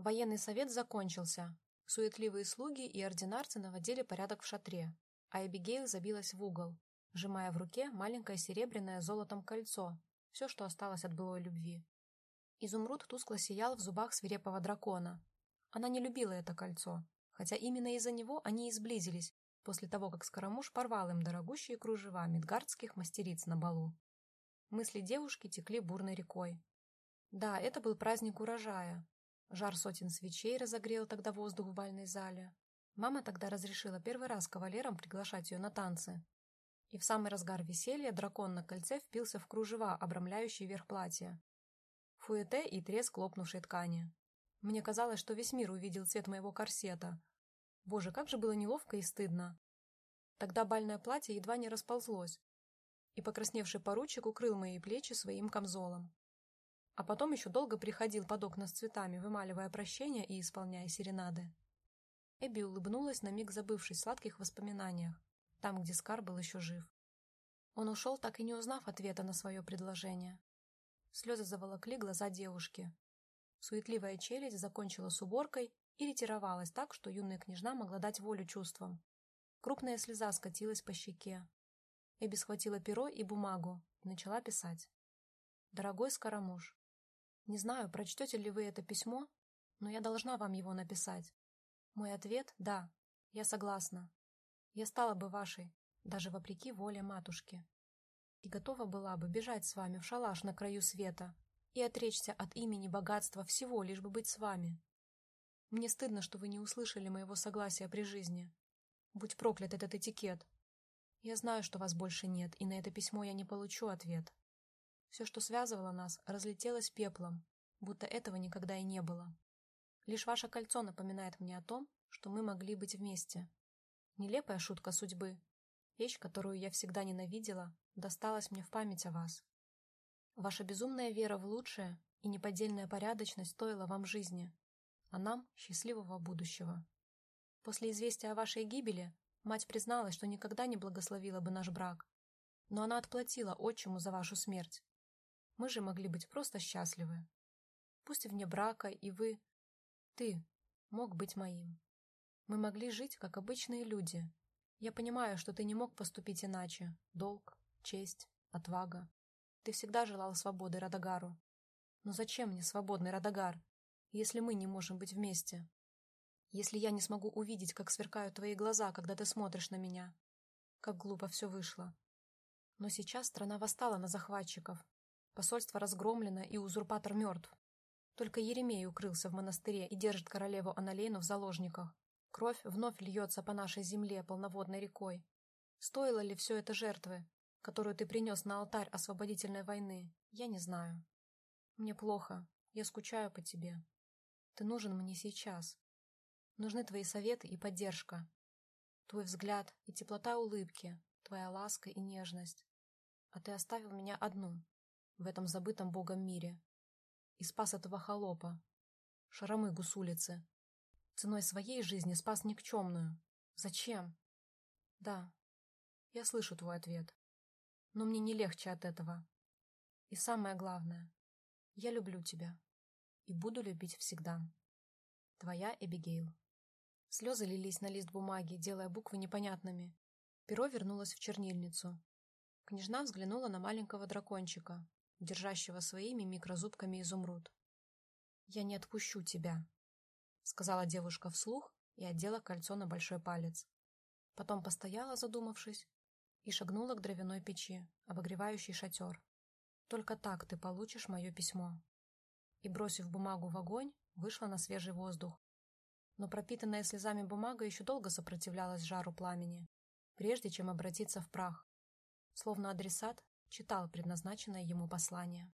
Военный совет закончился. Суетливые слуги и ординарцы наводили порядок в шатре, а Эбигейл забилась в угол, сжимая в руке маленькое серебряное золотом кольцо, все, что осталось от былой любви. Изумруд тускло сиял в зубах свирепого дракона. Она не любила это кольцо, хотя именно из-за него они и сблизились, после того, как Скоромуш порвал им дорогущие кружева медгардских мастериц на балу. Мысли девушки текли бурной рекой. Да, это был праздник урожая. Жар сотен свечей разогрел тогда воздух в бальной зале. Мама тогда разрешила первый раз кавалерам приглашать ее на танцы. И в самый разгар веселья дракон на кольце впился в кружева, обрамляющие верх платья. Фуэте и треск лопнувшей ткани. Мне казалось, что весь мир увидел цвет моего корсета. Боже, как же было неловко и стыдно. Тогда бальное платье едва не расползлось, и покрасневший поручик укрыл мои плечи своим камзолом. А потом еще долго приходил под окна с цветами, вымаливая прощения и исполняя серенады. Эбби улыбнулась, на миг забывшись в сладких воспоминаниях, там, где Скар был еще жив. Он ушел, так и не узнав ответа на свое предложение. Слезы заволокли глаза девушки. Суетливая челюсть закончила с уборкой и ретировалась так, что юная княжна могла дать волю чувствам. Крупная слеза скатилась по щеке. Эбби схватила перо и бумагу начала писать. «Дорогой Скоромуш, не знаю, прочтете ли вы это письмо, но я должна вам его написать. Мой ответ — да, я согласна. Я стала бы вашей, даже вопреки воле матушки. И готова была бы бежать с вами в шалаш на краю света и отречься от имени богатства всего, лишь бы быть с вами. Мне стыдно, что вы не услышали моего согласия при жизни. Будь проклят этот этикет. Я знаю, что вас больше нет, и на это письмо я не получу ответ. Все, что связывало нас, разлетелось пеплом, будто этого никогда и не было. Лишь ваше кольцо напоминает мне о том, что мы могли быть вместе. Нелепая шутка судьбы. Вещь, которую я всегда ненавидела, досталась мне в память о вас. Ваша безумная вера в лучшее и неподдельная порядочность стоила вам жизни, а нам — счастливого будущего. После известия о вашей гибели мать призналась, что никогда не благословила бы наш брак, но она отплатила отчиму за вашу смерть. Мы же могли быть просто счастливы. Пусть вне брака и вы, ты, мог быть моим. Мы могли жить, как обычные люди. Я понимаю, что ты не мог поступить иначе. Долг, честь, отвага. Ты всегда желал свободы Радагару. Но зачем мне свободный Радагар, если мы не можем быть вместе? Если я не смогу увидеть, как сверкают твои глаза, когда ты смотришь на меня? Как глупо все вышло. Но сейчас страна восстала на захватчиков. Посольство разгромлено, и узурпатор мертв. Только Еремей укрылся в монастыре и держит королеву Аналейну в заложниках. Кровь вновь льется по нашей земле полноводной рекой. Стоило ли все это жертвы, которую ты принес на алтарь освободительной войны, я не знаю. Мне плохо, я скучаю по тебе. Ты нужен мне сейчас. Нужны твои советы и поддержка. Твой взгляд и теплота улыбки, твоя ласка и нежность. А ты оставил меня одну в этом забытом богом мире и спас этого холопа, шаромыгу с улицы. Ценой своей жизни спас никчемную. Зачем? Да, я слышу твой ответ. Но мне не легче от этого. И самое главное, я люблю тебя и буду любить всегда. Твоя Эбигейл. Слезы лились на лист бумаги, делая буквы непонятными. Перо вернулось в чернильницу. Княжна взглянула на маленького дракончика, держащего своими микрозубками изумруд. «Я не отпущу тебя», — сказала девушка вслух и одела кольцо на большой палец. Потом постояла, задумавшись, и шагнула к дровяной печи, обогревающей шатер. «Только так ты получишь мое письмо». И, бросив бумагу в огонь, вышла на свежий воздух, но пропитанная слезами бумага еще долго сопротивлялась жару пламени, прежде чем обратиться в прах. Словно адресат читал предназначенное ему послание.